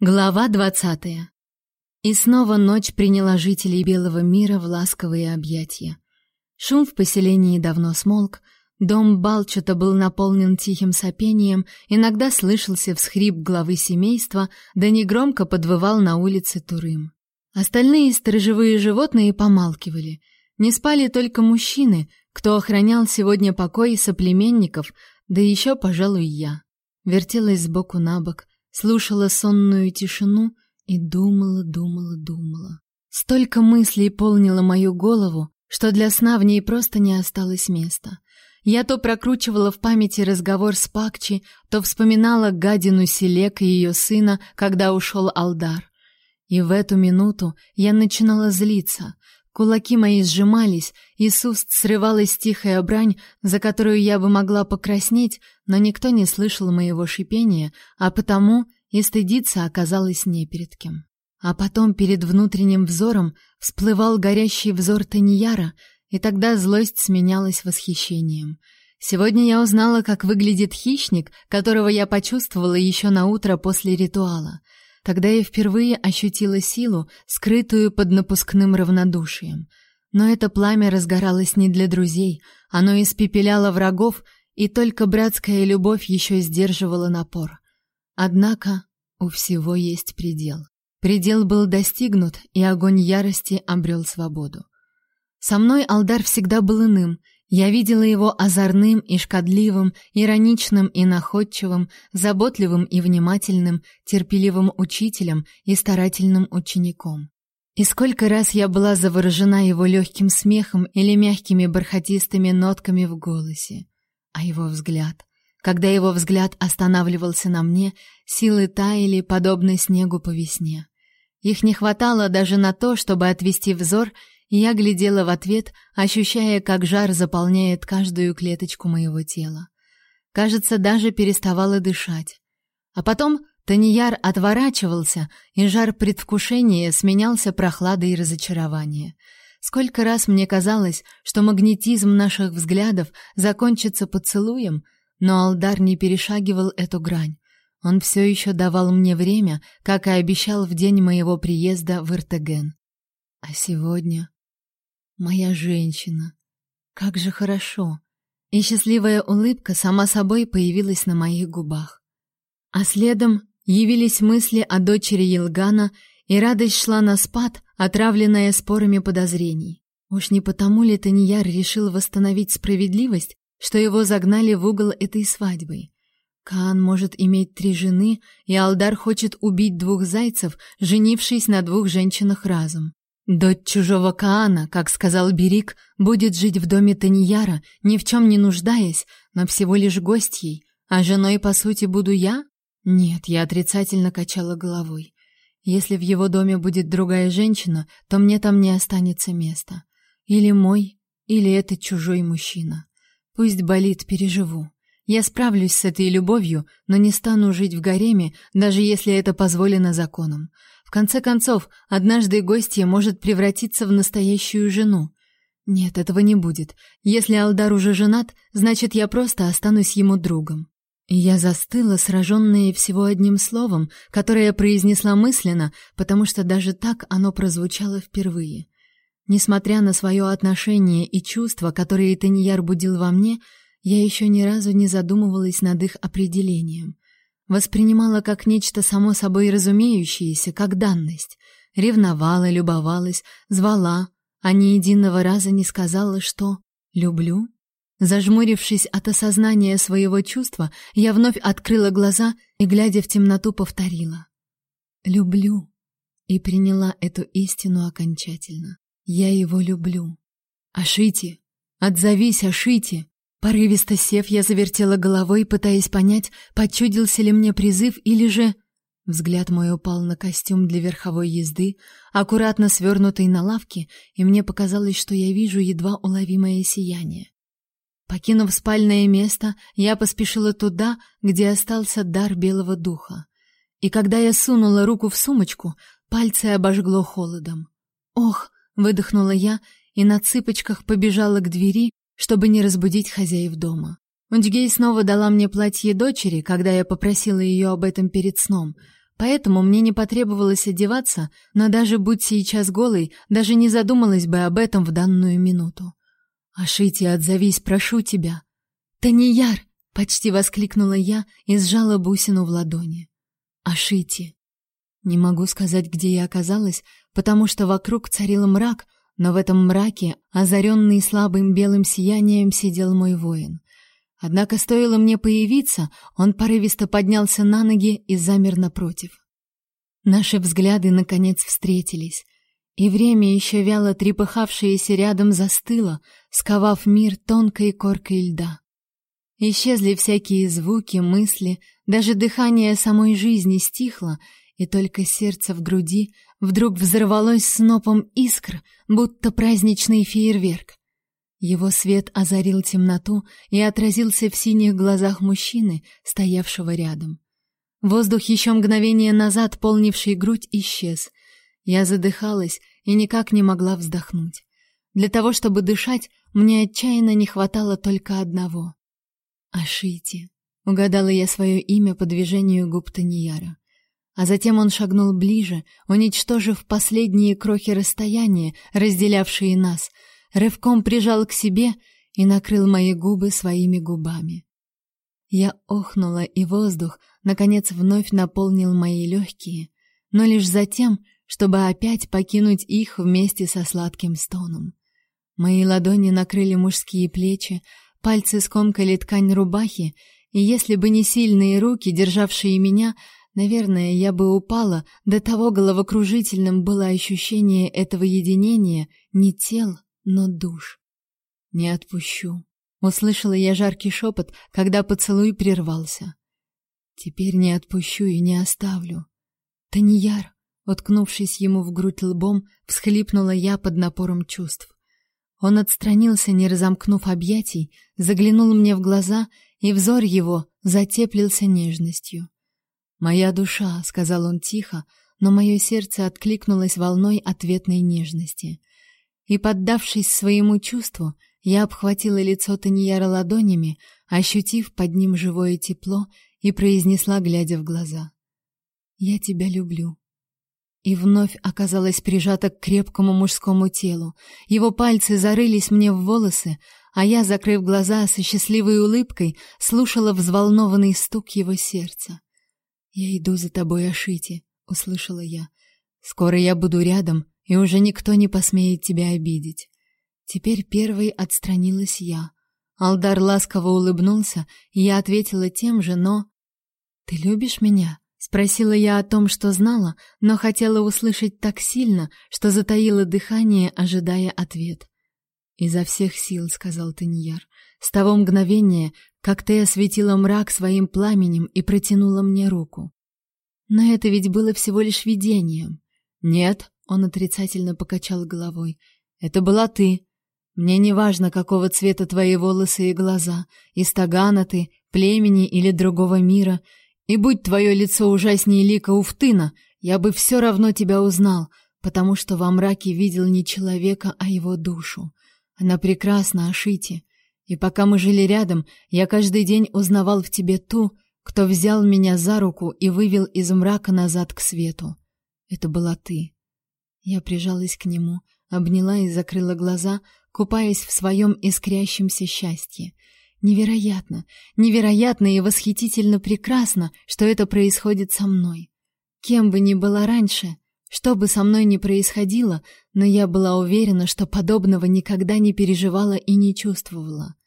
Глава двадцатая. И снова ночь приняла жителей белого мира в ласковые объятия. Шум в поселении давно смолк, дом Балчута был наполнен тихим сопением, иногда слышался всхрип главы семейства, да негромко подвывал на улице Турым. Остальные сторожевые животные помалкивали. Не спали только мужчины, кто охранял сегодня покой соплеменников, да еще, пожалуй, я. Вертелась сбоку на бок, слушала сонную тишину и думала, думала, думала. Столько мыслей полнило мою голову, что для сна в ней просто не осталось места. Я то прокручивала в памяти разговор с Пакчи, то вспоминала гадину Селек и ее сына, когда ушел Алдар. И в эту минуту я начинала злиться. Кулаки мои сжимались, и с уст срывалась тихая брань, за которую я бы могла покраснеть, но никто не слышал моего шипения, а потому и стыдиться оказалось не перед кем. А потом перед внутренним взором всплывал горящий взор Таньяра, и тогда злость сменялась восхищением. Сегодня я узнала, как выглядит хищник, которого я почувствовала еще на утро после ритуала — Тогда я впервые ощутила силу, скрытую под напускным равнодушием. Но это пламя разгоралось не для друзей, оно испепеляло врагов, и только братская любовь еще сдерживала напор. Однако у всего есть предел. Предел был достигнут, и огонь ярости обрел свободу. Со мной Алдар всегда был иным, я видела его озорным и шкодливым, ироничным и находчивым, заботливым и внимательным, терпеливым учителем и старательным учеником. И сколько раз я была заворожена его легким смехом или мягкими бархатистыми нотками в голосе. А его взгляд... Когда его взгляд останавливался на мне, силы таяли, подобно снегу по весне. Их не хватало даже на то, чтобы отвести взор я глядела в ответ, ощущая, как жар заполняет каждую клеточку моего тела. Кажется, даже переставала дышать. А потом Таньяр отворачивался, и жар предвкушения сменялся прохладой и разочарованием. Сколько раз мне казалось, что магнетизм наших взглядов закончится поцелуем, но Алдар не перешагивал эту грань. Он все еще давал мне время, как и обещал в день моего приезда в Иртеген. А сегодня Моя женщина. Как же хорошо. И счастливая улыбка сама собой появилась на моих губах. А следом явились мысли о дочери Елгана, и радость шла на спад, отравленная спорами подозрений. Уж не потому ли Таньяр решил восстановить справедливость, что его загнали в угол этой свадьбой? Каан может иметь три жены, и Алдар хочет убить двух зайцев, женившись на двух женщинах разом. Дочь чужого Каана, как сказал Берик, будет жить в доме Таньяра, ни в чем не нуждаясь, но всего лишь гостьей, а женой, по сути, буду я? Нет, я отрицательно качала головой. Если в его доме будет другая женщина, то мне там не останется места. Или мой, или этот чужой мужчина. Пусть болит, переживу. Я справлюсь с этой любовью, но не стану жить в гареме, даже если это позволено законом. В конце концов, однажды гостья может превратиться в настоящую жену. Нет, этого не будет. Если Алдар уже женат, значит, я просто останусь ему другом. Я застыла, сраженная всего одним словом, которое произнесла мысленно, потому что даже так оно прозвучало впервые. Несмотря на свое отношение и чувства, которые Таньяр будил во мне, я еще ни разу не задумывалась над их определением — Воспринимала как нечто само собой разумеющееся, как данность. Ревновала, любовалась, звала, а ни единого раза не сказала, что «люблю». Зажмурившись от осознания своего чувства, я вновь открыла глаза и, глядя в темноту, повторила «люблю» и приняла эту истину окончательно. Я его люблю. Ашити, отзовись, Ашити. Порывисто сев, я завертела головой, пытаясь понять, почудился ли мне призыв или же... Взгляд мой упал на костюм для верховой езды, аккуратно свернутый на лавке, и мне показалось, что я вижу едва уловимое сияние. Покинув спальное место, я поспешила туда, где остался дар белого духа. И когда я сунула руку в сумочку, пальцы обожгло холодом. «Ох!» — выдохнула я и на цыпочках побежала к двери, чтобы не разбудить хозяев дома. Унчгей снова дала мне платье дочери, когда я попросила ее об этом перед сном. Поэтому мне не потребовалось одеваться, но даже будь сейчас голой, даже не задумалась бы об этом в данную минуту. «Ашити, отзовись, прошу тебя!» «Танияр!» — почти воскликнула я и сжала бусину в ладони. «Ашити!» Не могу сказать, где я оказалась, потому что вокруг царил мрак, но в этом мраке, озаренный слабым белым сиянием, сидел мой воин. Однако стоило мне появиться, он порывисто поднялся на ноги и замер напротив. Наши взгляды наконец встретились, и время еще вяло трепыхавшееся рядом застыло, сковав мир тонкой коркой льда. Исчезли всякие звуки, мысли, даже дыхание самой жизни стихло, и только сердце в груди вдруг взорвалось снопом искр, будто праздничный фейерверк. Его свет озарил темноту и отразился в синих глазах мужчины, стоявшего рядом. Воздух еще мгновение назад, полнивший грудь, исчез. Я задыхалась и никак не могла вздохнуть. Для того, чтобы дышать, мне отчаянно не хватало только одного. Ашити. Угадала я свое имя по движению губ Таньяра. А затем он шагнул ближе, уничтожив последние крохи расстояния, разделявшие нас — рывком прижал к себе и накрыл мои губы своими губами. Я охнула, и воздух, наконец, вновь наполнил мои легкие, но лишь затем, чтобы опять покинуть их вместе со сладким стоном. Мои ладони накрыли мужские плечи, пальцы скомкали ткань рубахи, и если бы не сильные руки, державшие меня, наверное, я бы упала, до того головокружительным было ощущение этого единения не тел, но душ. Не отпущу. Услышала я жаркий шепот, когда поцелуй прервался. Теперь не отпущу и не оставлю. Таньяр, уткнувшись ему в грудь лбом, всхлипнула я под напором чувств. Он отстранился, не разомкнув объятий, заглянул мне в глаза, и взор его затеплился нежностью. «Моя душа», — сказал он тихо, но мое сердце откликнулось волной ответной нежности. И, поддавшись своему чувству, я обхватила лицо Таньяра ладонями, ощутив под ним живое тепло, и произнесла, глядя в глаза: "Я тебя люблю". И вновь оказалась прижата к крепкому мужскому телу. Его пальцы зарылись мне в волосы, а я, закрыв глаза со счастливой улыбкой, слушала взволнованный стук его сердца. "Я иду за тобой, Ашити", услышала я. "Скоро я буду рядом, и уже никто не посмеет тебя обидеть. Теперь первой отстранилась я. Алдар ласково улыбнулся, и я ответила тем же, но Ты любишь меня? спросила я о том, что знала, но хотела услышать так сильно, что затаила дыхание, ожидая ответ. Изо всех сил, сказал Таньяр. С того мгновения, как ты осветила мрак своим пламенем и протянула мне руку. Но это ведь было всего лишь видением. Нет, он отрицательно покачал головой. Это была ты. Мне не важно, какого цвета твои волосы и глаза, из Тагана ты, племени или другого мира, и будь твое лицо ужаснее лика Уфтына, я бы все равно тебя узнал, потому что во мраке видел не человека, а его душу. Она прекрасна, Ашити. И пока мы жили рядом, я каждый день узнавал в тебе ту, кто взял меня за руку и вывел из мрака назад к свету. Это была ты. Я прижалась к нему, обняла и закрыла глаза, купаясь в своем искрящемся счастье. Невероятно, невероятно и восхитительно прекрасно, что это происходит со мной. Кем бы ни была раньше, что бы со мной ни происходило, но я была уверена, что подобного никогда не переживала и не чувствовала.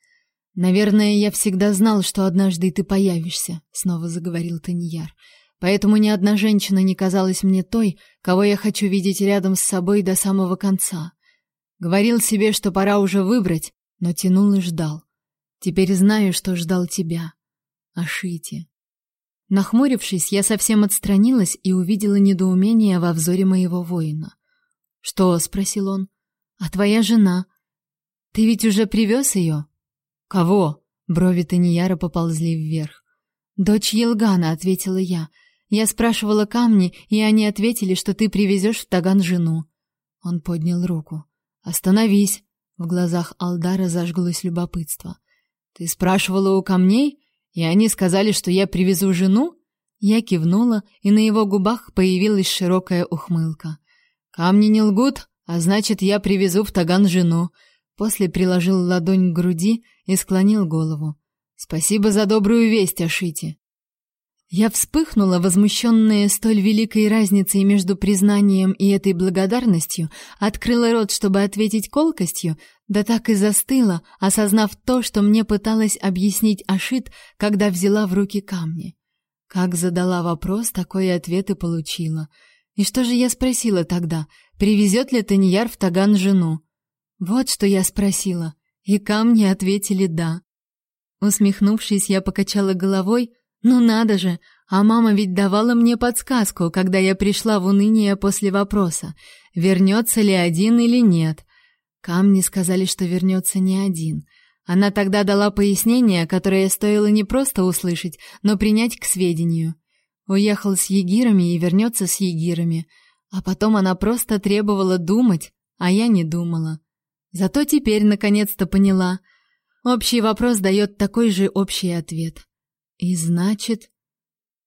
Наверное, я всегда знал, что однажды ты появишься, снова заговорил Таньяр. Поэтому ни одна женщина не казалась мне той, кого я хочу видеть рядом с собой до самого конца. Говорил себе, что пора уже выбрать, но тянул и ждал. Теперь знаю, что ждал тебя. Ашити. Нахмурившись, я совсем отстранилась и увидела недоумение во взоре моего воина. "Что?" спросил он. "А твоя жена? Ты ведь уже привез ее?» «Кого?» Брови Таньяра поползли вверх. «Дочь Елгана», — ответила я. Я спрашивала камни, и они ответили, что ты привезешь в Таган жену. Он поднял руку. Остановись. В глазах Алдара зажглось любопытство. Ты спрашивала у камней, и они сказали, что я привезу жену? Я кивнула, и на его губах появилась широкая ухмылка. Камни не лгут, а значит, я привезу в Таган жену. После приложил ладонь к груди и склонил голову. Спасибо за добрую весть, Ашити. Я вспыхнула, возмущенная столь великой разницей между признанием и этой благодарностью, открыла рот, чтобы ответить колкостью, да так и застыла, осознав то, что мне пыталась объяснить Ашит, когда взяла в руки камни. Как задала вопрос, такой ответ и получила. И что же я спросила тогда? Привезет ли Таньяр в Таган жену? Вот что я спросила, и камни ответили «да». Усмехнувшись, я покачала головой, ну надо же, а мама ведь давала мне подсказку, когда я пришла в уныние после вопроса, вернется ли один или нет. Камни сказали, что вернется не один. Она тогда дала пояснение, которое стоило не просто услышать, но принять к сведению. Уехал с егирами и вернется с егирами. А потом она просто требовала думать, а я не думала. Зато теперь наконец-то поняла. Общий вопрос дает такой же общий ответ. И значит,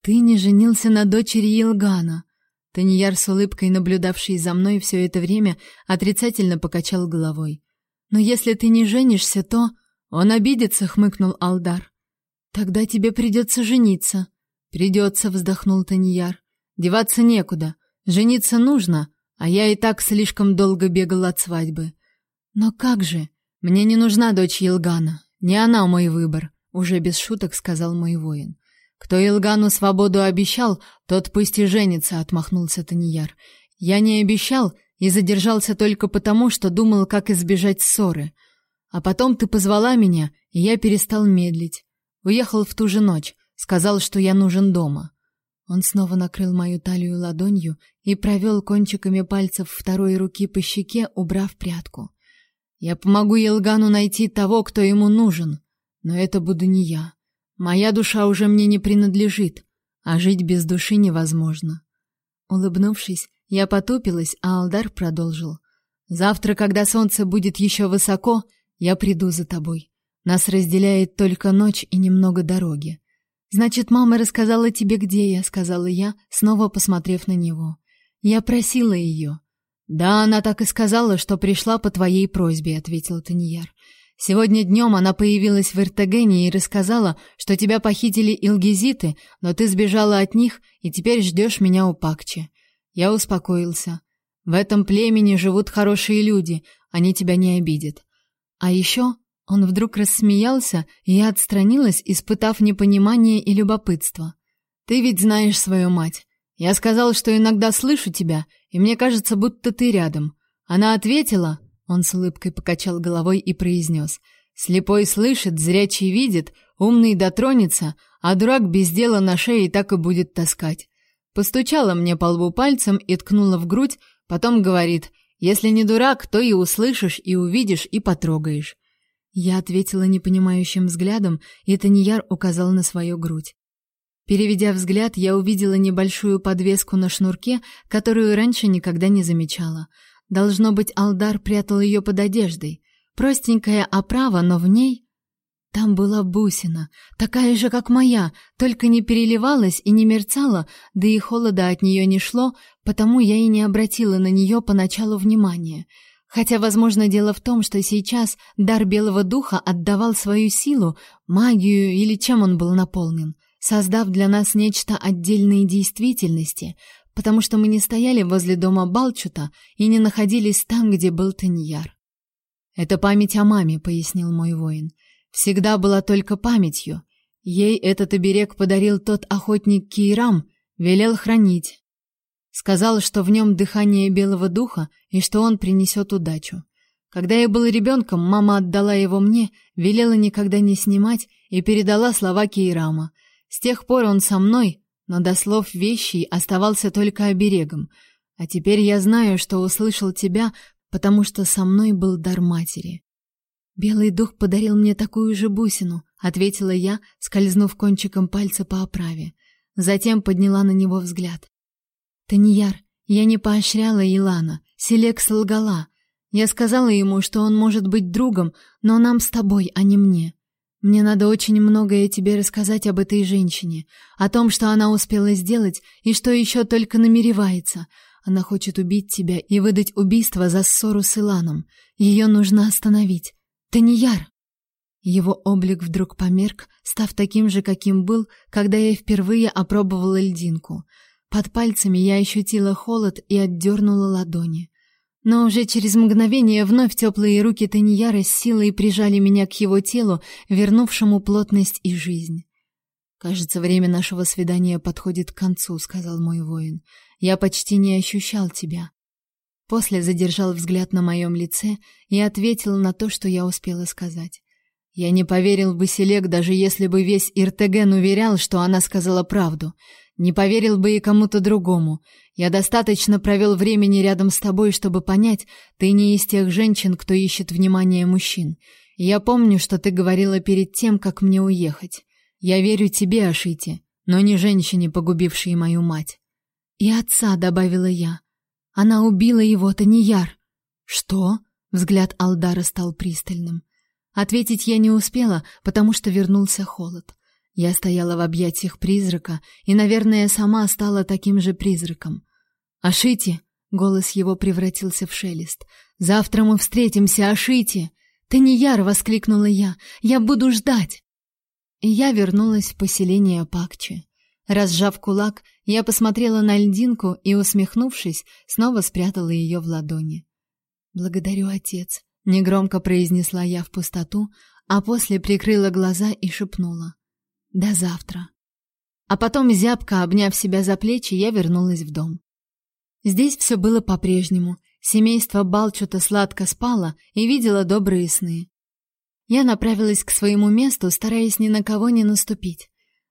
ты не женился на дочери Елгана. Таньяр с улыбкой, наблюдавший за мной все это время, отрицательно покачал головой. Но если ты не женишься, то он обидится, хмыкнул Алдар. Тогда тебе придется жениться. Придется, вздохнул Таньяр. Деваться некуда. Жениться нужно, а я и так слишком долго бегал от свадьбы. Но как же? Мне не нужна дочь Елгана. Не она мой выбор уже без шуток сказал мой воин. Кто Илгану свободу обещал, тот пусть и женится, отмахнулся Таньяр. Я не обещал и задержался только потому, что думал, как избежать ссоры. А потом ты позвала меня, и я перестал медлить. Уехал в ту же ночь, сказал, что я нужен дома. Он снова накрыл мою талию ладонью и провел кончиками пальцев второй руки по щеке, убрав прядку. Я помогу Елгану найти того, кто ему нужен. Но это буду не я. Моя душа уже мне не принадлежит, а жить без души невозможно. Улыбнувшись, я потупилась, а Алдар продолжил: "Завтра, когда солнце будет еще высоко, я приду за тобой. Нас разделяет только ночь и немного дороги. Значит, мама рассказала тебе, где я, сказала я, снова посмотрев на него. Я просила ее. Да, она так и сказала, что пришла по твоей просьбе, ответил Таньяр. Сегодня днем она появилась в Иртагене и рассказала, что тебя похитили илгизиты, но ты сбежала от них и теперь ждешь меня у Пакчи. Я успокоился. В этом племени живут хорошие люди, они тебя не обидят. А еще он вдруг рассмеялся, и я отстранилась, испытав непонимание и любопытство. Ты ведь знаешь свою мать. Я сказал, что иногда слышу тебя, и мне кажется, будто ты рядом. Она ответила, он с улыбкой покачал головой и произнес. «Слепой слышит, зрячий видит, умный дотронется, а дурак без дела на шее так и будет таскать». Постучала мне по лбу пальцем и ткнула в грудь, потом говорит, «Если не дурак, то и услышишь, и увидишь, и потрогаешь». Я ответила непонимающим взглядом, и Таньяр указал на свою грудь. Переведя взгляд, я увидела небольшую подвеску на шнурке, которую раньше никогда не замечала — Должно быть, Алдар прятал ее под одеждой. Простенькая оправа, но в ней... Там была бусина, такая же, как моя, только не переливалась и не мерцала, да и холода от нее не шло, потому я и не обратила на нее поначалу внимания. Хотя, возможно, дело в том, что сейчас дар белого духа отдавал свою силу, магию или чем он был наполнен, создав для нас нечто отдельной действительности, потому что мы не стояли возле дома Балчута и не находились там, где был Таньяр. «Это память о маме», — пояснил мой воин. «Всегда была только памятью. Ей этот оберег подарил тот охотник Кейрам, велел хранить. Сказал, что в нем дыхание белого духа и что он принесет удачу. Когда я был ребенком, мама отдала его мне, велела никогда не снимать и передала слова Кейрама. С тех пор он со мной, но до слов вещей оставался только оберегом. А теперь я знаю, что услышал тебя, потому что со мной был дар матери. Белый дух подарил мне такую же бусину, ответила я, скользнув кончиком пальца по оправе. Затем подняла на него взгляд. Таньяр, я не поощряла Илана, Селекс лгала. Я сказала ему, что он может быть другом, но нам с тобой, а не мне. Мне надо очень многое тебе рассказать об этой женщине, о том, что она успела сделать и что еще только намеревается. Она хочет убить тебя и выдать убийство за ссору с Иланом. Ее нужно остановить. Ты. Его облик вдруг померк, став таким же, каким был, когда я впервые опробовала льдинку. Под пальцами я ощутила холод и отдернула ладони. Но уже через мгновение вновь теплые руки Таньяра с силой прижали меня к его телу, вернувшему плотность и жизнь. «Кажется, время нашего свидания подходит к концу», — сказал мой воин. «Я почти не ощущал тебя». После задержал взгляд на моем лице и ответил на то, что я успела сказать. Я не поверил бы Селек, даже если бы весь Иртеген уверял, что она сказала правду. Не поверил бы и кому-то другому. Я достаточно провел времени рядом с тобой, чтобы понять, ты не из тех женщин, кто ищет внимания мужчин. я помню, что ты говорила перед тем, как мне уехать. Я верю тебе, Ашите, но не женщине, погубившей мою мать. И отца, добавила я. Она убила его, Таньяр. Что? Взгляд Алдара стал пристальным. Ответить я не успела, потому что вернулся холод. Я стояла в объятиях призрака и, наверное, сама стала таким же призраком. «Ашити!» — голос его превратился в шелест. «Завтра мы встретимся, Ашити!» «Ты не яр!» — воскликнула я. «Я буду ждать!» И я вернулась в поселение Пакчи. Разжав кулак, я посмотрела на льдинку и, усмехнувшись, снова спрятала ее в ладони. «Благодарю, отец», — негромко произнесла я в пустоту, а после прикрыла глаза и шепнула. До завтра. А потом, зябко обняв себя за плечи, я вернулась в дом. Здесь все было по-прежнему. Семейство Балчута сладко спало и видело добрые сны. Я направилась к своему месту, стараясь ни на кого не наступить.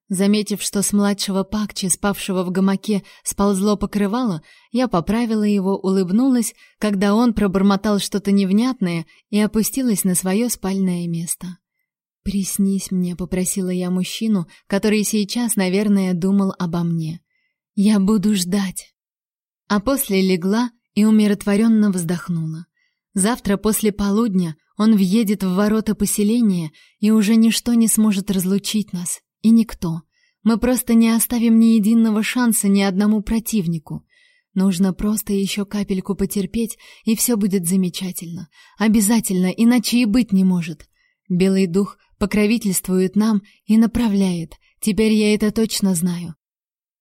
Заметив, что с младшего Пакчи, спавшего в гамаке, сползло покрывало, я поправила его, улыбнулась, когда он пробормотал что-то невнятное и опустилась на свое спальное место. «Приснись мне», — попросила я мужчину, который сейчас, наверное, думал обо мне. «Я буду ждать». А после легла и умиротворенно вздохнула. Завтра после полудня он въедет в ворота поселения, и уже ничто не сможет разлучить нас, и никто. Мы просто не оставим ни единого шанса ни одному противнику. Нужно просто еще капельку потерпеть, и все будет замечательно. Обязательно, иначе и быть не может. Белый дух покровительствует нам и направляет. Теперь я это точно знаю.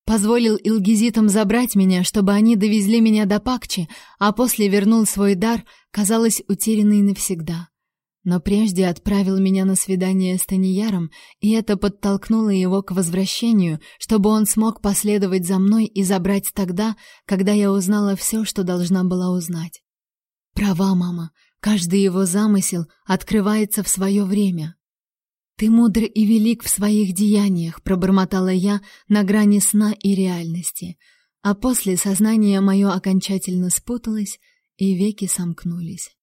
Позволил илгизитам забрать меня, чтобы они довезли меня до Пакчи, а после вернул свой дар, казалось, утерянный навсегда. Но прежде отправил меня на свидание с Танияром, и это подтолкнуло его к возвращению, чтобы он смог последовать за мной и забрать тогда, когда я узнала все, что должна была узнать. Права, мама, каждый его замысел открывается в свое время. Ты мудр и велик в своих деяниях, пробормотала я на грани сна и реальности, а после сознание мое окончательно спуталось и веки сомкнулись.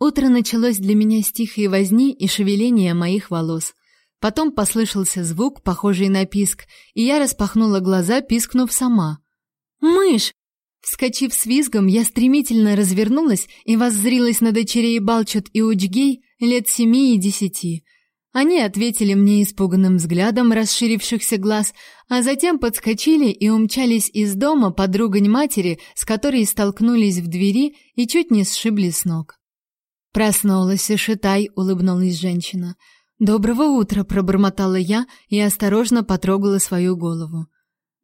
Утро началось для меня с тихой возни и шевеления моих волос. Потом послышался звук, похожий на писк, и я распахнула глаза, пискнув сама. «Мышь!» Вскочив с визгом, я стремительно развернулась и воззрилась на дочерей Балчут и Учгей лет семи и десяти — они ответили мне испуганным взглядом расширившихся глаз, а затем подскочили и умчались из дома подругань матери, с которой столкнулись в двери и чуть не сшибли с ног. Проснулась и шитай, улыбнулась женщина. Доброго утра, пробормотала я и осторожно потрогала свою голову.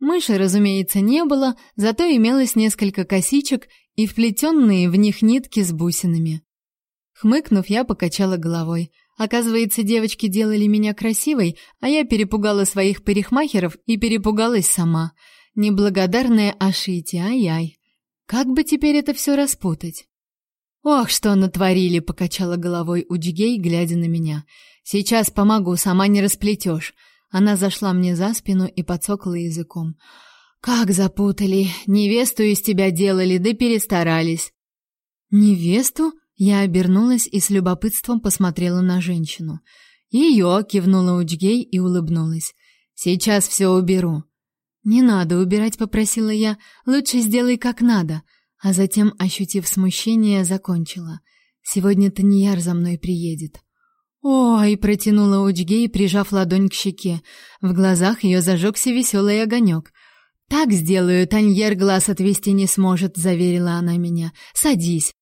Мыши, разумеется, не было, зато имелось несколько косичек и вплетенные в них нитки с бусинами. Хмыкнув, я покачала головой. Оказывается, девочки делали меня красивой, а я перепугала своих парикмахеров и перепугалась сама. Неблагодарная Ашити, ай-ай. Как бы теперь это все распутать? Ох, что натворили, покачала головой Уджигей, глядя на меня. Сейчас помогу, сама не расплетешь. Она зашла мне за спину и подсокала языком. Как запутали, невесту из тебя делали, да перестарались. Невесту? Я обернулась и с любопытством посмотрела на женщину. «Ее!» — кивнула Учгей и улыбнулась. «Сейчас все уберу». «Не надо убирать», — попросила я. «Лучше сделай как надо». А затем, ощутив смущение, закончила. «Сегодня Таньяр за мной приедет». «Ой!» — протянула Учгей, прижав ладонь к щеке. В глазах ее зажегся веселый огонек. «Так сделаю, Таньер глаз отвести не сможет», — заверила она меня. «Садись».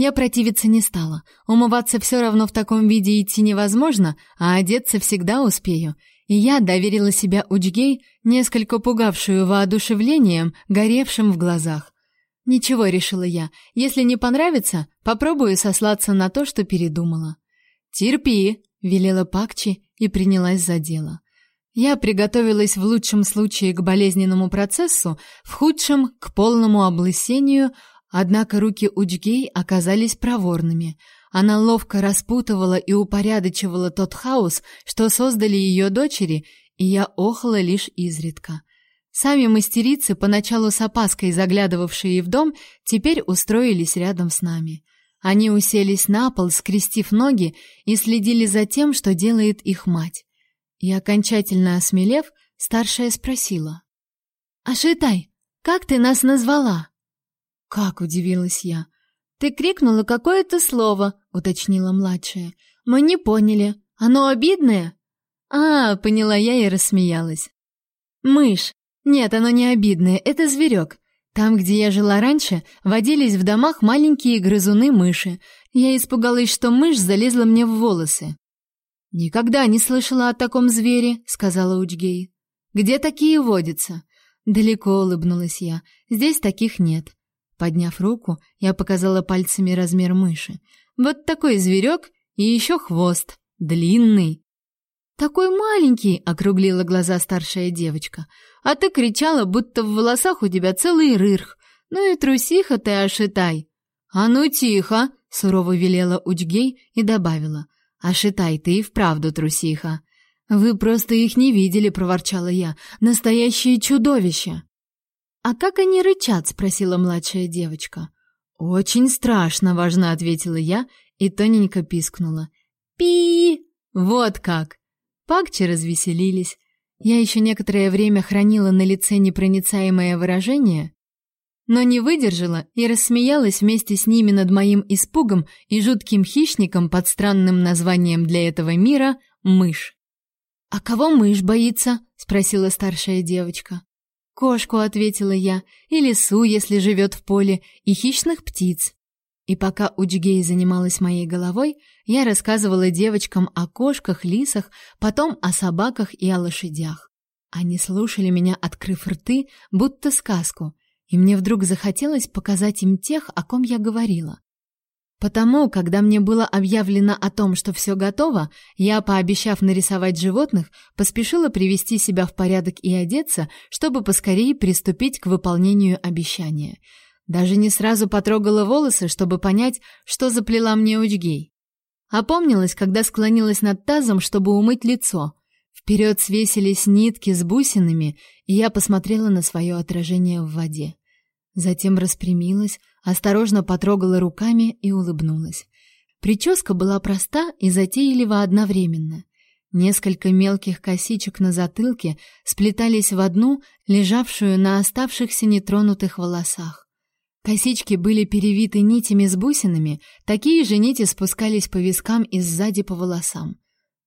Я противиться не стала. Умываться все равно в таком виде идти невозможно, а одеться всегда успею. И я доверила себя Учгей, несколько пугавшую воодушевлением, горевшим в глазах. Ничего, решила я. Если не понравится, попробую сослаться на то, что передумала. Терпи, велела Пакчи и принялась за дело. Я приготовилась в лучшем случае к болезненному процессу, в худшем к полному облысению, однако руки Учгей оказались проворными. Она ловко распутывала и упорядочивала тот хаос, что создали ее дочери, и я охала лишь изредка. Сами мастерицы, поначалу с опаской заглядывавшие в дом, теперь устроились рядом с нами. Они уселись на пол, скрестив ноги, и следили за тем, что делает их мать. И окончательно осмелев, старшая спросила: "Ашитай, как ты нас назвала?" "Как?" удивилась я. "Ты крикнула какое-то слово", уточнила младшая. "Мы не поняли. Оно обидное?" "А, поняла я и рассмеялась. Мышь. Нет, оно не обидное, это зверек. Там, где я жила раньше, водились в домах маленькие грызуны-мыши. Я испугалась, что мышь залезла мне в волосы. «Никогда не слышала о таком звере», — сказала Учгей. «Где такие водятся?» Далеко улыбнулась я. «Здесь таких нет». Подняв руку, я показала пальцами размер мыши. «Вот такой зверек и еще хвост. Длинный». «Такой маленький!» — округлила глаза старшая девочка. «А ты кричала, будто в волосах у тебя целый рырх. Ну и трусиха ты, Ашитай!» «А ну тихо!» — сурово велела Учгей и добавила. «Ашитай, ты и вправду трусиха!» «Вы просто их не видели!» — проворчала я. «Настоящие чудовища!» «А как они рычат?» — спросила младшая девочка. «Очень страшно!» — важно ответила я и тоненько пискнула. «Пи!» «Вот как!» Пакчи развеселились. Я еще некоторое время хранила на лице непроницаемое выражение, но не выдержала и рассмеялась вместе с ними над моим испугом и жутким хищником под странным названием для этого мира мышь. А кого мышь боится? спросила старшая девочка. Кошку, ответила я, и лису, если живет в поле, и хищных птиц. И пока Учгей занималась моей головой, я рассказывала девочкам о кошках, лисах, потом о собаках и о лошадях. Они слушали меня, открыв рты, будто сказку, и мне вдруг захотелось показать им тех, о ком я говорила. Потому, когда мне было объявлено о том, что все готово, я, пообещав нарисовать животных, поспешила привести себя в порядок и одеться, чтобы поскорее приступить к выполнению обещания — даже не сразу потрогала волосы, чтобы понять, что заплела мне Учгей. Опомнилась, когда склонилась над тазом, чтобы умыть лицо. Вперед свесились нитки с бусинами, и я посмотрела на свое отражение в воде. Затем распрямилась, осторожно потрогала руками и улыбнулась. Прическа была проста и затейлива одновременно. Несколько мелких косичек на затылке сплетались в одну, лежавшую на оставшихся нетронутых волосах. Косички были перевиты нитями с бусинами, такие же нити спускались по вискам и сзади по волосам.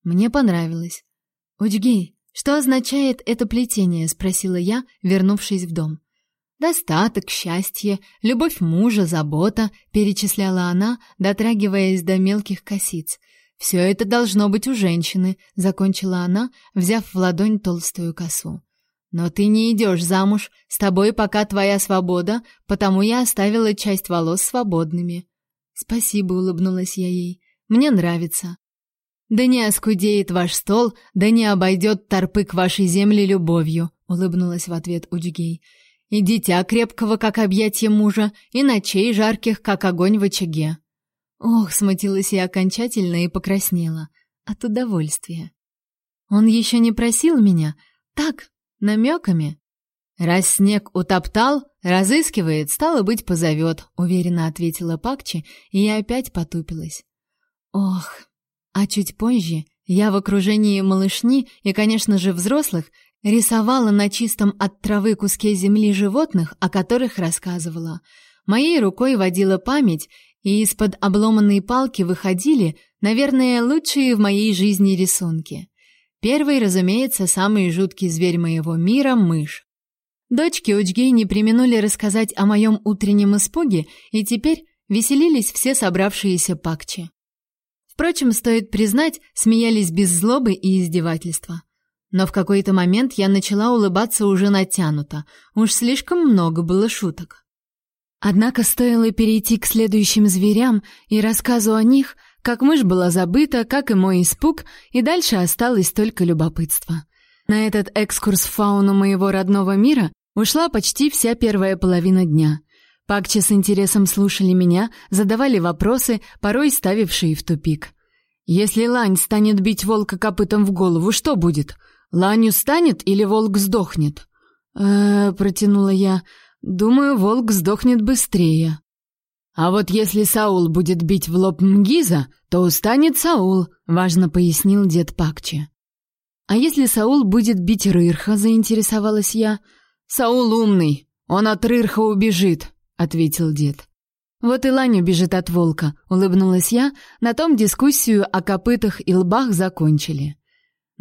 Мне понравилось. «Удьгей, что означает это плетение?» — спросила я, вернувшись в дом. «Достаток, счастье, любовь мужа, забота», — перечисляла она, дотрагиваясь до мелких косиц. «Все это должно быть у женщины», — закончила она, взяв в ладонь толстую косу. Но ты не идешь замуж, с тобой пока твоя свобода, потому я оставила часть волос свободными. Спасибо, улыбнулась я ей. Мне нравится. Да не оскудеет ваш стол, да не обойдет торпы к вашей земле любовью, улыбнулась в ответ Удюгей. И дитя крепкого, как объятие мужа, и ночей жарких, как огонь в очаге. Ох, смутилась я окончательно и покраснела от удовольствия. Он еще не просил меня, так, намеками. Раз снег утоптал, разыскивает, стало быть, позовет», — уверенно ответила Пакчи, и я опять потупилась. Ох, а чуть позже я в окружении малышни и, конечно же, взрослых рисовала на чистом от травы куске земли животных, о которых рассказывала. Моей рукой водила память, и из-под обломанной палки выходили, наверное, лучшие в моей жизни рисунки. Первый, разумеется, самый жуткий зверь моего мира — мышь. Дочки Учгей не применули рассказать о моем утреннем испуге, и теперь веселились все собравшиеся пакчи. Впрочем, стоит признать, смеялись без злобы и издевательства. Но в какой-то момент я начала улыбаться уже натянуто. Уж слишком много было шуток. Однако стоило перейти к следующим зверям и рассказу о них, как мышь была забыта, как и мой испуг, и дальше осталось только любопытство. На этот экскурс в фауну моего родного мира ушла почти вся первая половина дня. Пакчи с интересом слушали меня, задавали вопросы, порой ставившие в тупик. «Если лань станет бить волка копытом в голову, что будет? Лань устанет или волк сдохнет?» «Э-э», протянула я, — «думаю, волк сдохнет быстрее». «А вот если Саул будет бить в лоб Мгиза, то устанет Саул», — важно пояснил дед Пакчи. «А если Саул будет бить Рырха?» — заинтересовалась я. «Саул умный, он от Рырха убежит», — ответил дед. «Вот и Лань убежит от волка», — улыбнулась я, на том дискуссию о копытах и лбах закончили.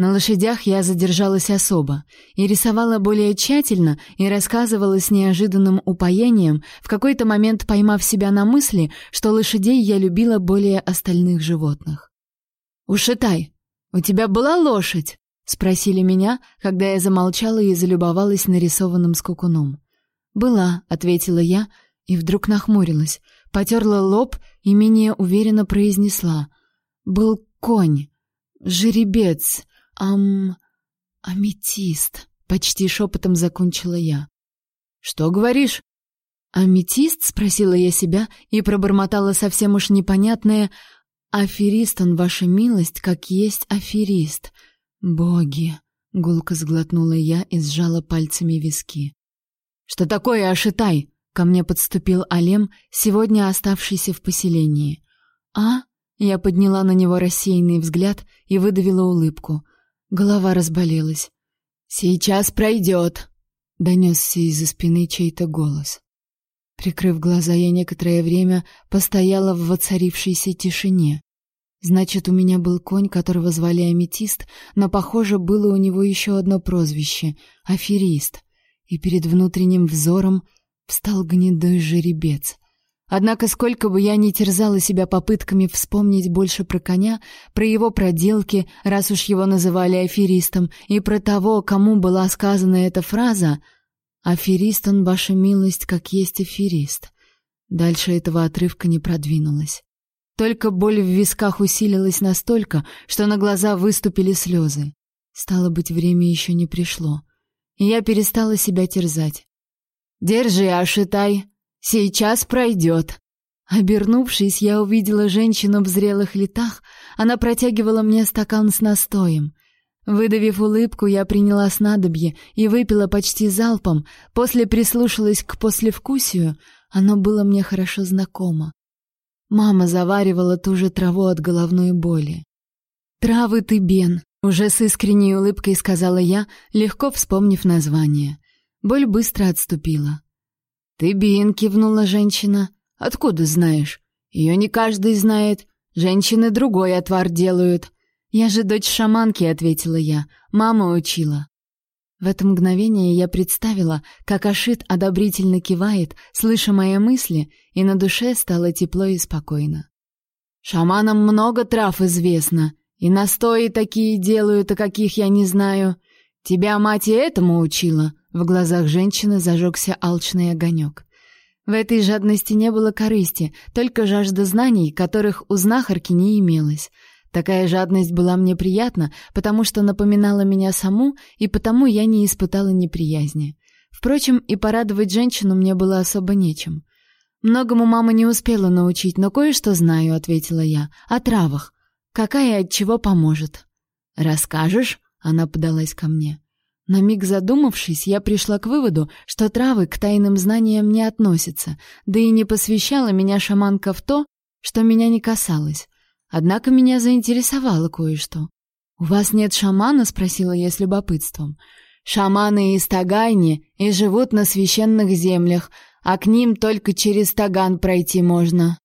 На лошадях я задержалась особо и рисовала более тщательно и рассказывала с неожиданным упоением, в какой-то момент поймав себя на мысли, что лошадей я любила более остальных животных. «Ушитай, у тебя была лошадь?» — спросили меня, когда я замолчала и залюбовалась нарисованным скукуном. «Была», — ответила я, и вдруг нахмурилась, потерла лоб и менее уверенно произнесла. «Был конь, жеребец, ам... аметист», — почти шепотом закончила я. «Что говоришь?» «Аметист?» — спросила я себя и пробормотала совсем уж непонятное «Аферист он, ваша милость, как есть аферист». «Боги!» — гулко сглотнула я и сжала пальцами виски. «Что такое, Ашитай?» — ко мне подступил Алем, сегодня оставшийся в поселении. «А?» — я подняла на него рассеянный взгляд и выдавила улыбку. Голова разболелась. «Сейчас пройдет!» — донесся из-за спины чей-то голос. Прикрыв глаза, я некоторое время постояла в воцарившейся тишине. Значит, у меня был конь, которого звали Аметист, но, похоже, было у него еще одно прозвище — Аферист. И перед внутренним взором встал гнедой жеребец. Однако, сколько бы я ни терзала себя попытками вспомнить больше про коня, про его проделки, раз уж его называли аферистом, и про того, кому была сказана эта фраза «Аферист он, ваша милость, как есть аферист», дальше этого отрывка не продвинулась. Только боль в висках усилилась настолько, что на глаза выступили слезы. Стало быть, время еще не пришло. И я перестала себя терзать. «Держи, Ашитай, сейчас пройдет». Обернувшись, я увидела женщину в зрелых летах. Она протягивала мне стакан с настоем. Выдавив улыбку, я приняла снадобье и выпила почти залпом, после прислушалась к послевкусию. Оно было мне хорошо знакомо. Мама заваривала ту же траву от головной боли. «Травы ты, Бен», — уже с искренней улыбкой сказала я, легко вспомнив название. Боль быстро отступила. «Ты, Бен», — кивнула женщина. «Откуда знаешь? Ее не каждый знает. Женщины другой отвар делают». «Я же дочь шаманки», — ответила я. «Мама учила». В это мгновение я представила, как Ашит одобрительно кивает, слыша мои мысли, и на душе стало тепло и спокойно. «Шаманам много трав известно, и настои такие делают, о каких я не знаю. Тебя мать и этому учила?» В глазах женщины зажегся алчный огонек. В этой жадности не было корысти, только жажда знаний, которых у знахарки не имелось — Такая жадность была мне приятна, потому что напоминала меня саму, и потому я не испытала неприязни. Впрочем, и порадовать женщину мне было особо нечем. Многому мама не успела научить, но кое-что знаю, ответила я. О травах. Какая от чего поможет? Расскажешь? Она подалась ко мне. На миг задумавшись, я пришла к выводу, что травы к тайным знаниям не относятся, да и не посвящала меня шаманка в то, что меня не касалось. Однако меня заинтересовало кое-что. «У вас нет шамана?» — спросила я с любопытством. «Шаманы из Тагайни и живут на священных землях, а к ним только через Таган пройти можно».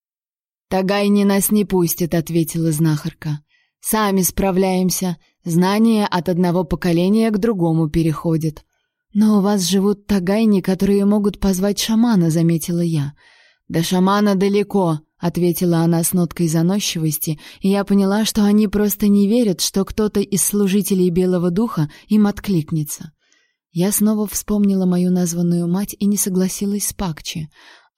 «Тагайни нас не пустит», — ответила знахарка. «Сами справляемся. Знания от одного поколения к другому переходят». «Но у вас живут тагайни, которые могут позвать шамана», — заметила я. «До шамана далеко», — ответила она с ноткой заносчивости, и я поняла, что они просто не верят, что кто-то из служителей Белого Духа им откликнется. Я снова вспомнила мою названную мать и не согласилась с Пакчи.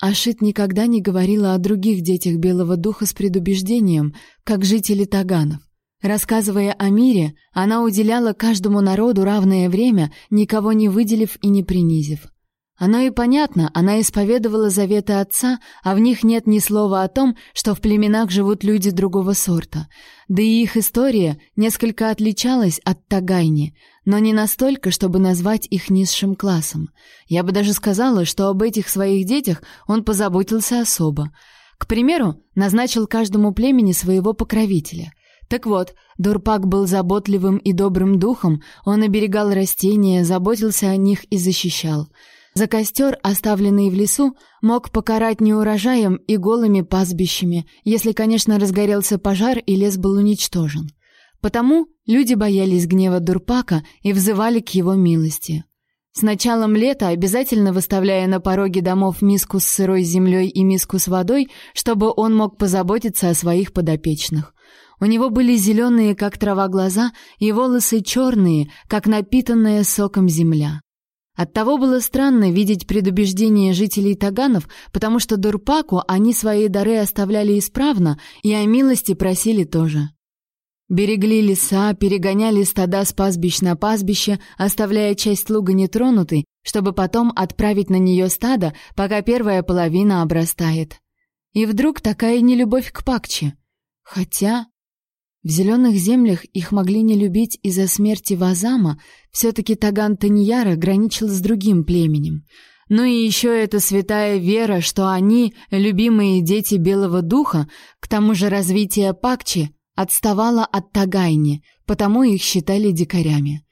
Ашит никогда не говорила о других детях Белого Духа с предубеждением, как жители Таганов. Рассказывая о мире, она уделяла каждому народу равное время, никого не выделив и не принизив. Оно и понятно, она исповедовала заветы отца, а в них нет ни слова о том, что в племенах живут люди другого сорта. Да и их история несколько отличалась от Тагайни, но не настолько, чтобы назвать их низшим классом. Я бы даже сказала, что об этих своих детях он позаботился особо. К примеру, назначил каждому племени своего покровителя. Так вот, Дурпак был заботливым и добрым духом, он оберегал растения, заботился о них и защищал — за костер, оставленный в лесу, мог покарать неурожаем и голыми пастбищами, если, конечно, разгорелся пожар и лес был уничтожен. Потому люди боялись гнева Дурпака и взывали к его милости. С началом лета, обязательно выставляя на пороге домов миску с сырой землей и миску с водой, чтобы он мог позаботиться о своих подопечных. У него были зеленые, как трава, глаза и волосы черные, как напитанная соком земля. Оттого было странно видеть предубеждение жителей Таганов, потому что Дурпаку они свои дары оставляли исправно и о милости просили тоже. Берегли леса, перегоняли стада с пастбищ на пастбище, оставляя часть луга нетронутой, чтобы потом отправить на нее стадо, пока первая половина обрастает. И вдруг такая нелюбовь к Пакче. Хотя в зеленых землях их могли не любить из-за смерти Вазама, все-таки Таган Таньяра граничил с другим племенем. Ну и еще эта святая вера, что они, любимые дети Белого Духа, к тому же развитие Пакчи, отставало от Тагайни, потому их считали дикарями.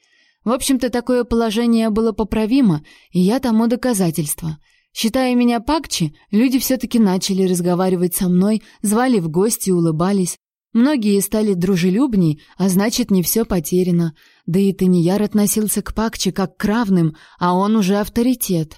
В общем-то, такое положение было поправимо, и я тому доказательство. Считая меня Пакчи, люди все-таки начали разговаривать со мной, звали в гости, улыбались, Многие стали дружелюбней, а значит, не все потеряно. Да и Таньяр относился к Пакче как к равным, а он уже авторитет.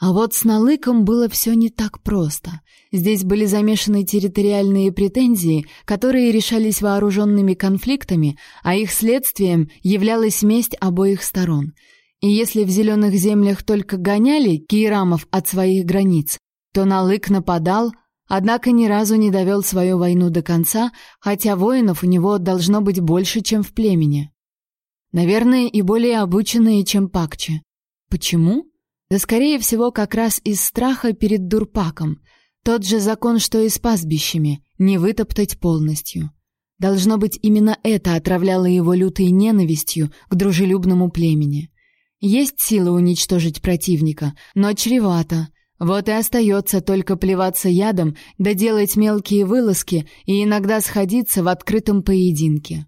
А вот с Налыком было все не так просто. Здесь были замешаны территориальные претензии, которые решались вооруженными конфликтами, а их следствием являлась месть обоих сторон. И если в зеленых землях только гоняли кейрамов от своих границ, то Налык нападал, Однако ни разу не довел свою войну до конца, хотя воинов у него должно быть больше, чем в племени. Наверное, и более обученные, чем Пакчи. Почему? Да скорее всего, как раз из страха перед Дурпаком. Тот же закон, что и с пастбищами, не вытоптать полностью. Должно быть, именно это отравляло его лютой ненавистью к дружелюбному племени. Есть сила уничтожить противника, но чревато — вот и остается только плеваться ядом, да делать мелкие вылазки и иногда сходиться в открытом поединке.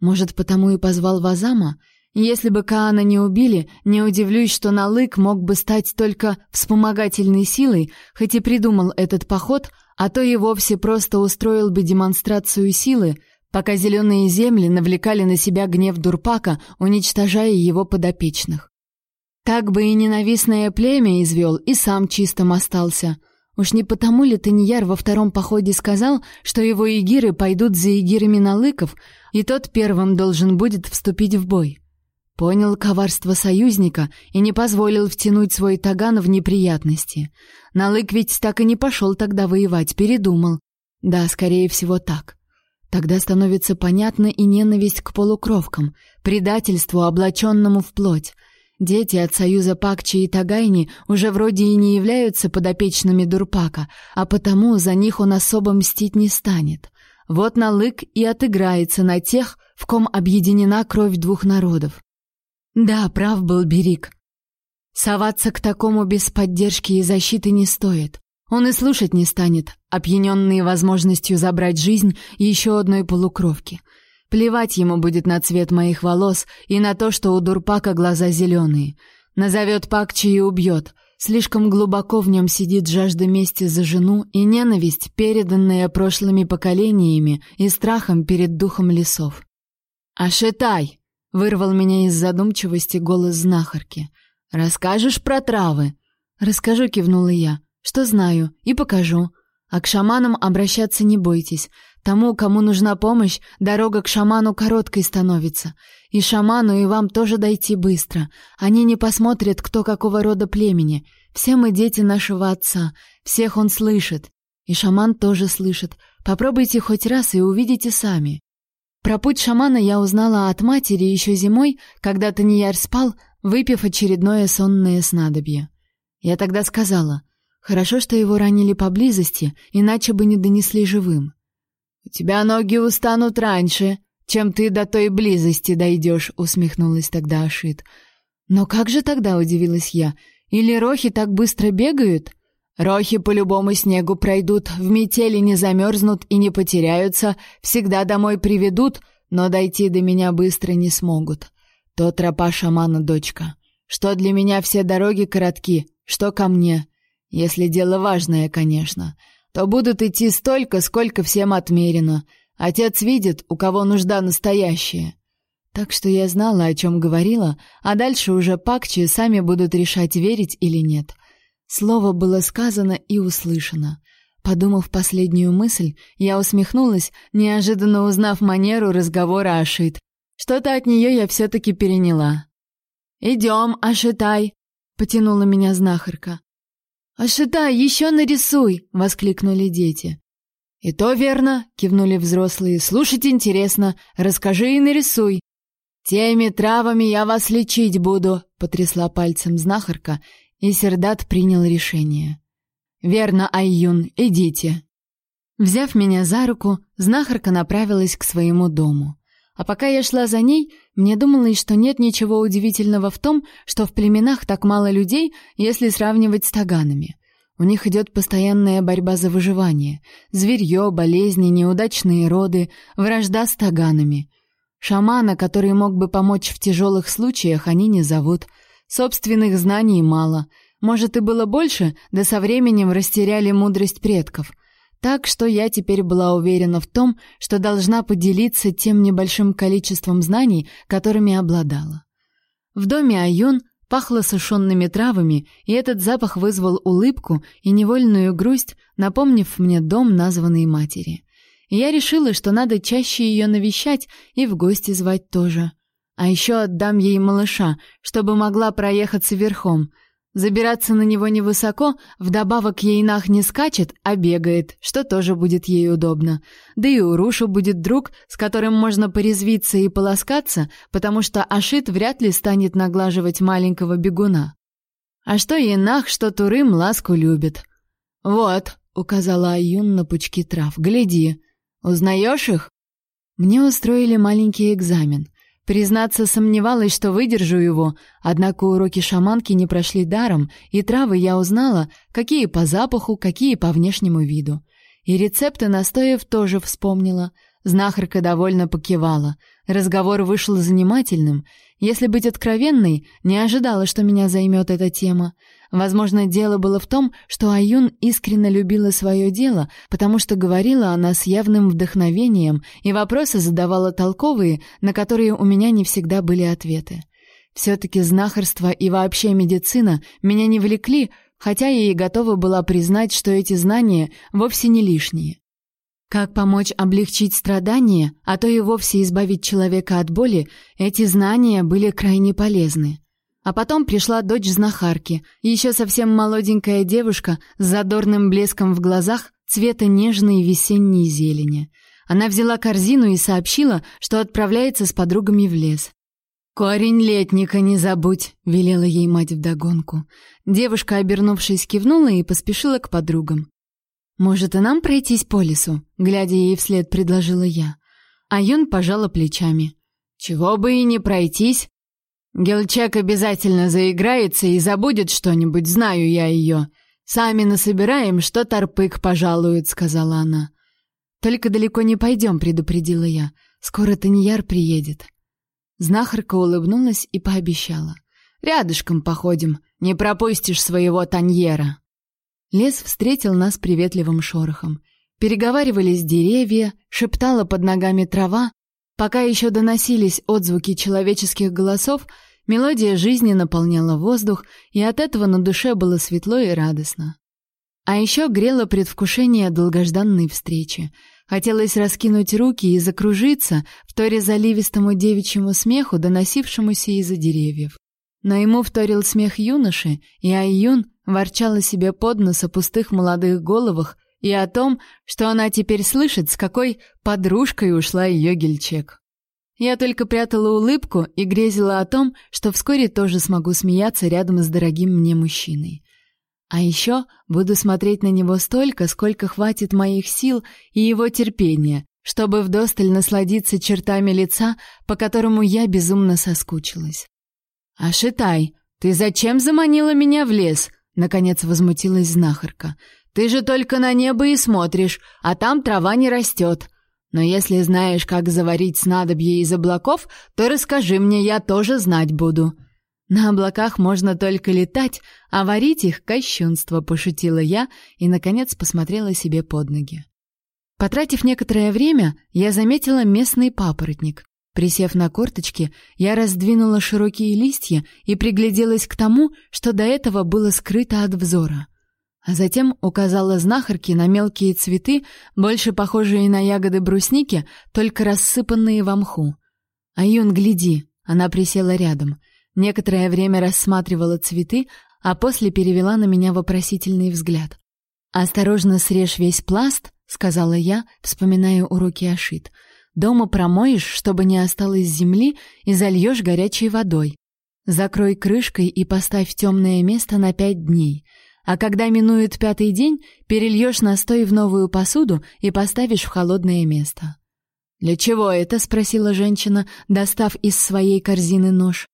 Может, потому и позвал Вазама? Если бы Каана не убили, не удивлюсь, что Налык мог бы стать только вспомогательной силой, хоть и придумал этот поход, а то и вовсе просто устроил бы демонстрацию силы, пока зеленые земли навлекали на себя гнев Дурпака, уничтожая его подопечных. Так бы и ненавистное племя извел, и сам чистым остался. Уж не потому ли Таньяр во втором походе сказал, что его игиры пойдут за игирами Налыков, и тот первым должен будет вступить в бой? Понял коварство союзника и не позволил втянуть свой таган в неприятности. Налык ведь так и не пошел тогда воевать, передумал. Да, скорее всего, так. Тогда становится понятна и ненависть к полукровкам, предательству, облаченному в плоть. Дети от союза Пакчи и Тагайни уже вроде и не являются подопечными Дурпака, а потому за них он особо мстить не станет. Вот Налык и отыграется на тех, в ком объединена кровь двух народов. Да, прав был Берик. Соваться к такому без поддержки и защиты не стоит. Он и слушать не станет, опьяненный возможностью забрать жизнь еще одной полукровки — Плевать ему будет на цвет моих волос и на то, что у Дурпака глаза зеленые. Назовет Пакчи и убьет. Слишком глубоко в нем сидит жажда мести за жену и ненависть, переданная прошлыми поколениями и страхом перед духом лесов. «Ашетай!» — вырвал меня из задумчивости голос знахарки. «Расскажешь про травы?» «Расскажу», — кивнула я. «Что знаю, и покажу. А к шаманам обращаться не бойтесь. Тому, кому нужна помощь, дорога к шаману короткой становится. И шаману, и вам тоже дойти быстро. Они не посмотрят, кто какого рода племени. Все мы дети нашего отца. Всех он слышит. И шаман тоже слышит. Попробуйте хоть раз и увидите сами. Про путь шамана я узнала от матери еще зимой, когда Таньяр спал, выпив очередное сонное снадобье. Я тогда сказала, хорошо, что его ранили поблизости, иначе бы не донесли живым. «У тебя ноги устанут раньше, чем ты до той близости дойдешь», — усмехнулась тогда Ашит. «Но как же тогда?» — удивилась я. «Или рохи так быстро бегают?» «Рохи по любому снегу пройдут, в метели не замерзнут и не потеряются, всегда домой приведут, но дойти до меня быстро не смогут. То тропа шамана, дочка. Что для меня все дороги коротки, что ко мне. Если дело важное, конечно то будут идти столько, сколько всем отмерено. Отец видит, у кого нужда настоящая. Так что я знала, о чем говорила, а дальше уже пакчи сами будут решать, верить или нет. Слово было сказано и услышано. Подумав последнюю мысль, я усмехнулась, неожиданно узнав манеру разговора Ашит. Что-то от нее я все-таки переняла. «Идем, Ашитай!» — потянула меня знахарка. «Ашитай, еще нарисуй!» — воскликнули дети. «И то верно!» — кивнули взрослые. «Слушать интересно. Расскажи и нарисуй». «Теми травами я вас лечить буду», — потрясла пальцем знахарка, и Сердат принял решение. «Верно, Айюн, идите». Взяв меня за руку, знахарка направилась к своему дому. А пока я шла за ней, мне думалось, что нет ничего удивительного в том, что в племенах так мало людей, если сравнивать с таганами. У них идет постоянная борьба за выживание. Зверье, болезни, неудачные роды, вражда с таганами. Шамана, который мог бы помочь в тяжелых случаях, они не зовут. Собственных знаний мало. Может, и было больше, да со временем растеряли мудрость предков — так что я теперь была уверена в том, что должна поделиться тем небольшим количеством знаний, которыми обладала. В доме Аюн пахло сушеными травами, и этот запах вызвал улыбку и невольную грусть, напомнив мне дом, названный матери. И я решила, что надо чаще ее навещать и в гости звать тоже. А еще отдам ей малыша, чтобы могла проехаться верхом — Забираться на него невысоко, вдобавок Ейнах не скачет, а бегает, что тоже будет ей удобно. Да и у Рушу будет друг, с которым можно порезвиться и полоскаться, потому что Ашит вряд ли станет наглаживать маленького бегуна. А что Ейнах, что Турым ласку любит. «Вот», — указала Аюн на пучки трав, — «гляди. Узнаешь их?» Мне устроили маленький экзамен. Признаться, сомневалась, что выдержу его, однако уроки шаманки не прошли даром, и травы я узнала, какие по запаху, какие по внешнему виду. И рецепты настоев тоже вспомнила. Знахарка довольно покивала. Разговор вышел занимательным. Если быть откровенной, не ожидала, что меня займет эта тема. Возможно, дело было в том, что Аюн искренне любила свое дело, потому что говорила она с явным вдохновением и вопросы задавала толковые, на которые у меня не всегда были ответы. Все-таки знахарство и вообще медицина меня не влекли, хотя я и готова была признать, что эти знания вовсе не лишние. Как помочь облегчить страдания, а то и вовсе избавить человека от боли, эти знания были крайне полезны. А потом пришла дочь знахарки, еще совсем молоденькая девушка с задорным блеском в глазах цвета нежной весенней зелени. Она взяла корзину и сообщила, что отправляется с подругами в лес. «Корень летника не забудь», — велела ей мать вдогонку. Девушка, обернувшись, кивнула и поспешила к подругам. «Может, и нам пройтись по лесу?» — глядя ей вслед, предложила я. А Юн пожала плечами. «Чего бы и не пройтись, Гелчек обязательно заиграется и забудет что-нибудь, знаю я ее. Сами насобираем, что торпык пожалует, сказала она. Только далеко не пойдем, предупредила я. Скоро Таньяр приедет. Знахарка улыбнулась и пообещала: "Рядышком походим, Не пропустишь своего Таньера!» Лес встретил нас приветливым шорохом. Переговаривались деревья, шептала под ногами трава. Пока еще доносились отзвуки человеческих голосов, мелодия жизни наполняла воздух, и от этого на душе было светло и радостно. А еще грело предвкушение долгожданной встречи. Хотелось раскинуть руки и закружиться, в торе заливистому девичьему смеху, доносившемуся из-за деревьев. Но ему вторил смех юноши, и Айюн ворчала себе под нос о пустых молодых головах и о том, что она теперь слышит, с какой подружкой ушла ее гельчек. Я только прятала улыбку и грезила о том, что вскоре тоже смогу смеяться рядом с дорогим мне мужчиной. А еще буду смотреть на него столько, сколько хватит моих сил и его терпения, чтобы вдосталь насладиться чертами лица, по которому я безумно соскучилась. «Ашитай, ты зачем заманила меня в лес?» — наконец возмутилась знахарка. Ты же только на небо и смотришь, а там трава не растет. Но если знаешь, как заварить снадобье из облаков, то расскажи мне, я тоже знать буду. На облаках можно только летать, а варить их кощунство, пошутила я и наконец посмотрела себе под ноги. Потратив некоторое время, я заметила местный папоротник. Присев на корточки, я раздвинула широкие листья и пригляделась к тому, что до этого было скрыто от взора а затем указала знахарке на мелкие цветы, больше похожие на ягоды брусники, только рассыпанные в мху. «Аюн, гляди!» Она присела рядом. Некоторое время рассматривала цветы, а после перевела на меня вопросительный взгляд. «Осторожно срежь весь пласт», — сказала я, вспоминая уроки Ашит. «Дома промоешь, чтобы не осталось земли, и зальешь горячей водой. Закрой крышкой и поставь темное место на пять дней а когда минует пятый день, перельешь настой в новую посуду и поставишь в холодное место. «Для чего это?» — спросила женщина, достав из своей корзины нож.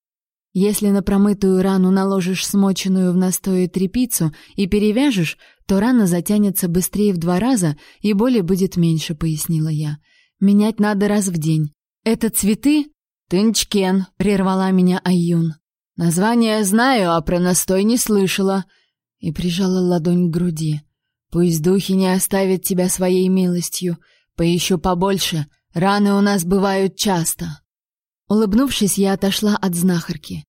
«Если на промытую рану наложишь смоченную в настое тряпицу и перевяжешь, то рана затянется быстрее в два раза и боли будет меньше», — пояснила я. «Менять надо раз в день. Это цветы?» «Тынчкен», — прервала меня Аюн. «Название знаю, а про настой не слышала и прижала ладонь к груди. Пусть духи не оставят тебя своей милостью, поищу побольше, раны у нас бывают часто. Улыбнувшись, я отошла от знахарки.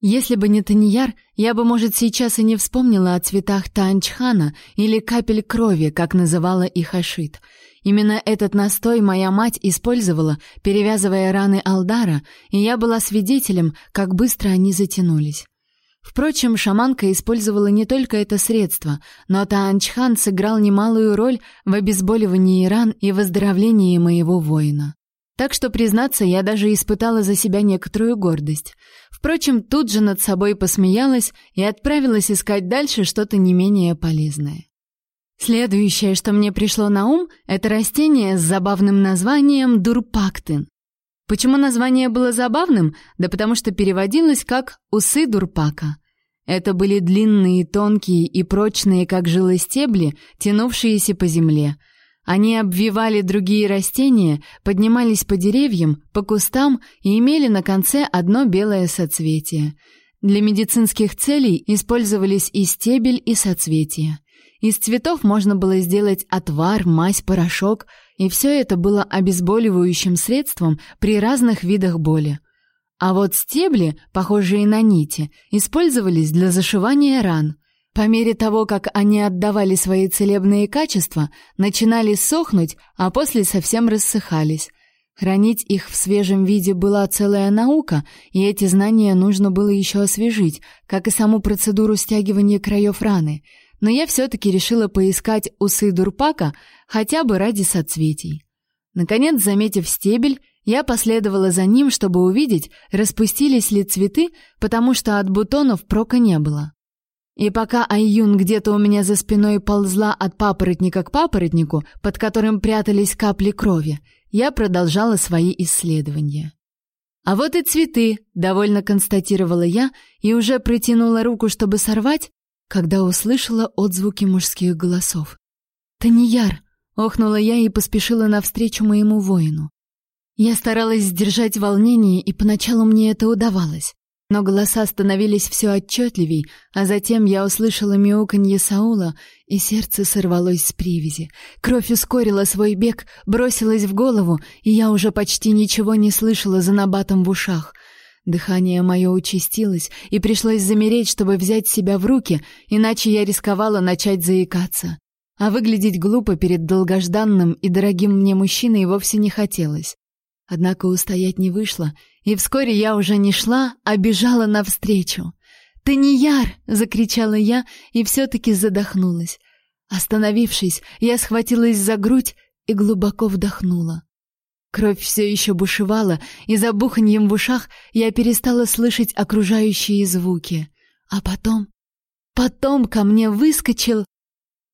Если бы не Таньяр, я бы, может, сейчас и не вспомнила о цветах Танчхана или капель крови, как называла их Ашит. Именно этот настой моя мать использовала, перевязывая раны Алдара, и я была свидетелем, как быстро они затянулись. Впрочем, шаманка использовала не только это средство, но Таанчхан сыграл немалую роль в обезболивании ран и выздоровлении моего воина. Так что, признаться, я даже испытала за себя некоторую гордость. Впрочем, тут же над собой посмеялась и отправилась искать дальше что-то не менее полезное. Следующее, что мне пришло на ум, это растение с забавным названием дурпактин. Почему название было забавным? Да потому что переводилось как «усы дурпака». Это были длинные, тонкие и прочные, как жилы стебли, тянувшиеся по земле. Они обвивали другие растения, поднимались по деревьям, по кустам и имели на конце одно белое соцветие. Для медицинских целей использовались и стебель, и соцветия. Из цветов можно было сделать отвар, мазь, порошок, и все это было обезболивающим средством при разных видах боли. А вот стебли, похожие на нити, использовались для зашивания ран. По мере того, как они отдавали свои целебные качества, начинали сохнуть, а после совсем рассыхались. Хранить их в свежем виде была целая наука, и эти знания нужно было еще освежить, как и саму процедуру стягивания краев раны — но я все-таки решила поискать усы дурпака хотя бы ради соцветий. Наконец, заметив стебель, я последовала за ним, чтобы увидеть, распустились ли цветы, потому что от бутонов прока не было. И пока Айюн где-то у меня за спиной ползла от папоротника к папоротнику, под которым прятались капли крови, я продолжала свои исследования. А вот и цветы, довольно констатировала я и уже протянула руку, чтобы сорвать, когда услышала отзвуки мужских голосов. «Таньяр!» — охнула я и поспешила навстречу моему воину. Я старалась сдержать волнение, и поначалу мне это удавалось. но голоса становились все отчетливей, а затем я услышала мяуканье Саула, и сердце сорвалось с привязи. Кровь ускорила свой бег, бросилась в голову, и я уже почти ничего не слышала за набатом в ушах. Дыхание мое участилось, и пришлось замереть, чтобы взять себя в руки, иначе я рисковала начать заикаться. А выглядеть глупо перед долгожданным и дорогим мне мужчиной вовсе не хотелось. Однако устоять не вышло, и вскоре я уже не шла, а бежала навстречу. «Ты не яр!» — закричала я и все-таки задохнулась. Остановившись, я схватилась за грудь и глубоко вдохнула. Кровь все еще бушевала, и за буханьем в ушах я перестала слышать окружающие звуки. А потом... Потом ко мне выскочил...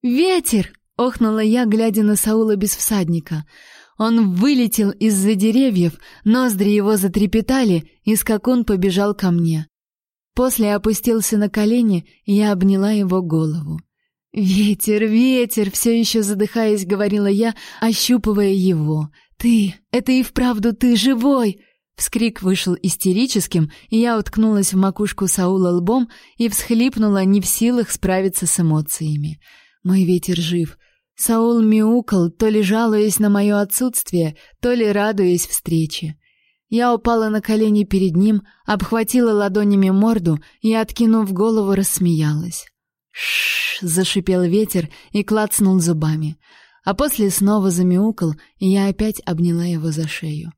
«Ветер!» — охнула я, глядя на Саула без всадника. Он вылетел из-за деревьев, ноздри его затрепетали, и скакун побежал ко мне. После опустился на колени, и я обняла его голову. «Ветер, ветер!» — все еще задыхаясь, говорила я, ощупывая его. «Ты! Это и вправду ты живой!» Вскрик вышел истерическим, и я уткнулась в макушку Саула лбом и всхлипнула, не в силах справиться с эмоциями. «Мой ветер жив!» Саул мяукал, то ли жалуясь на мое отсутствие, то ли радуясь встрече. Я упала на колени перед ним, обхватила ладонями морду и, откинув голову, рассмеялась. Шш, зашипел ветер и клацнул зубами. А после снова замяукал, и я опять обняла его за шею.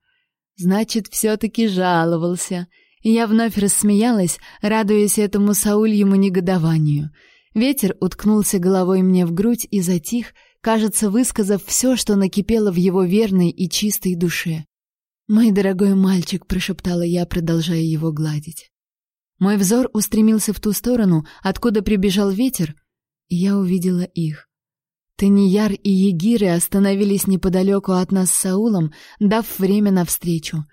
Значит, все таки жаловался. И я вновь рассмеялась, радуясь этому Саульему негодованию. Ветер уткнулся головой мне в грудь и затих, кажется, высказав все, что накипело в его верной и чистой душе. «Мой дорогой мальчик», — прошептала я, продолжая его гладить. Мой взор устремился в ту сторону, откуда прибежал ветер, и я увидела их. Танияр и Егиры остановились неподалеку от нас с Саулом, дав время навстречу.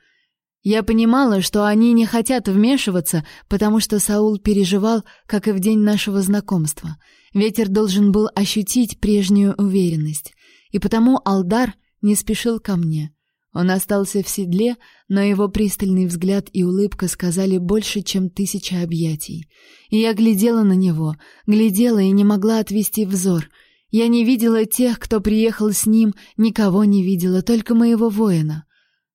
Я понимала, что они не хотят вмешиваться, потому что Саул переживал, как и в день нашего знакомства — Ветер должен был ощутить прежнюю уверенность, и потому Алдар не спешил ко мне. Он остался в седле, но его пристальный взгляд и улыбка сказали больше, чем тысяча объятий. И я глядела на него, глядела и не могла отвести взор. Я не видела тех, кто приехал с ним, никого не видела, только моего воина.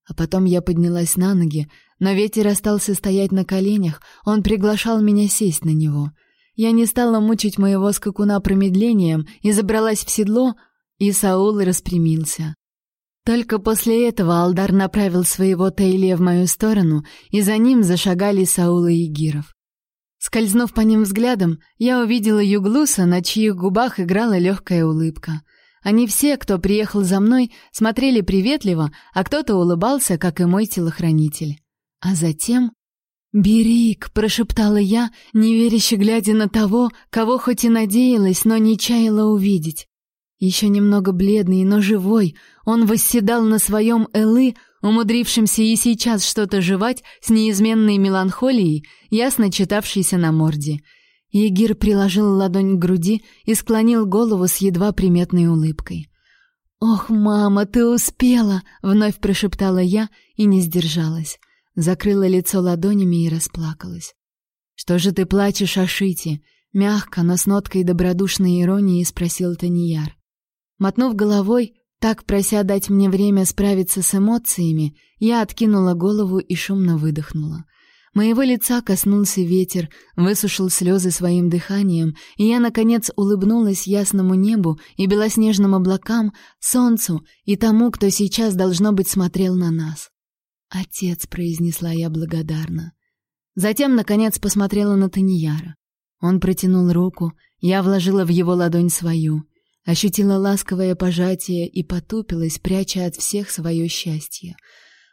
А потом я поднялась на ноги, но ветер остался стоять на коленях, он приглашал меня сесть на него — я не стала мучить моего скакуна промедлением и забралась в седло, и Саул распрямился. Только после этого Алдар направил своего Тейлия в мою сторону, и за ним зашагали Саул и Егиров. Скользнув по ним взглядом, я увидела Юглуса, на чьих губах играла легкая улыбка. Они все, кто приехал за мной, смотрели приветливо, а кто-то улыбался, как и мой телохранитель. А затем «Берик!» — прошептала я, неверяще глядя на того, кого хоть и надеялась, но не чаяла увидеть. Еще немного бледный, но живой, он восседал на своем элы, умудрившимся и сейчас что-то жевать с неизменной меланхолией, ясно читавшейся на морде. Егир приложил ладонь к груди и склонил голову с едва приметной улыбкой. «Ох, мама, ты успела!» — вновь прошептала я и не сдержалась закрыла лицо ладонями и расплакалась. «Что же ты плачешь, Ашити?» — мягко, но с ноткой добродушной иронии спросил Танияр. Мотнув головой, так прося дать мне время справиться с эмоциями, я откинула голову и шумно выдохнула. Моего лица коснулся ветер, высушил слезы своим дыханием, и я, наконец, улыбнулась ясному небу и белоснежным облакам, солнцу и тому, кто сейчас, должно быть, смотрел на нас. «Отец», — произнесла я благодарно. Затем, наконец, посмотрела на Таньяра. Он протянул руку, я вложила в его ладонь свою, ощутила ласковое пожатие и потупилась, пряча от всех свое счастье.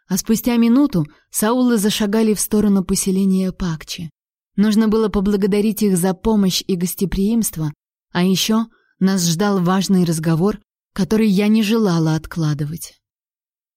А спустя минуту Саулы зашагали в сторону поселения Пакчи. Нужно было поблагодарить их за помощь и гостеприимство, а еще нас ждал важный разговор, который я не желала откладывать.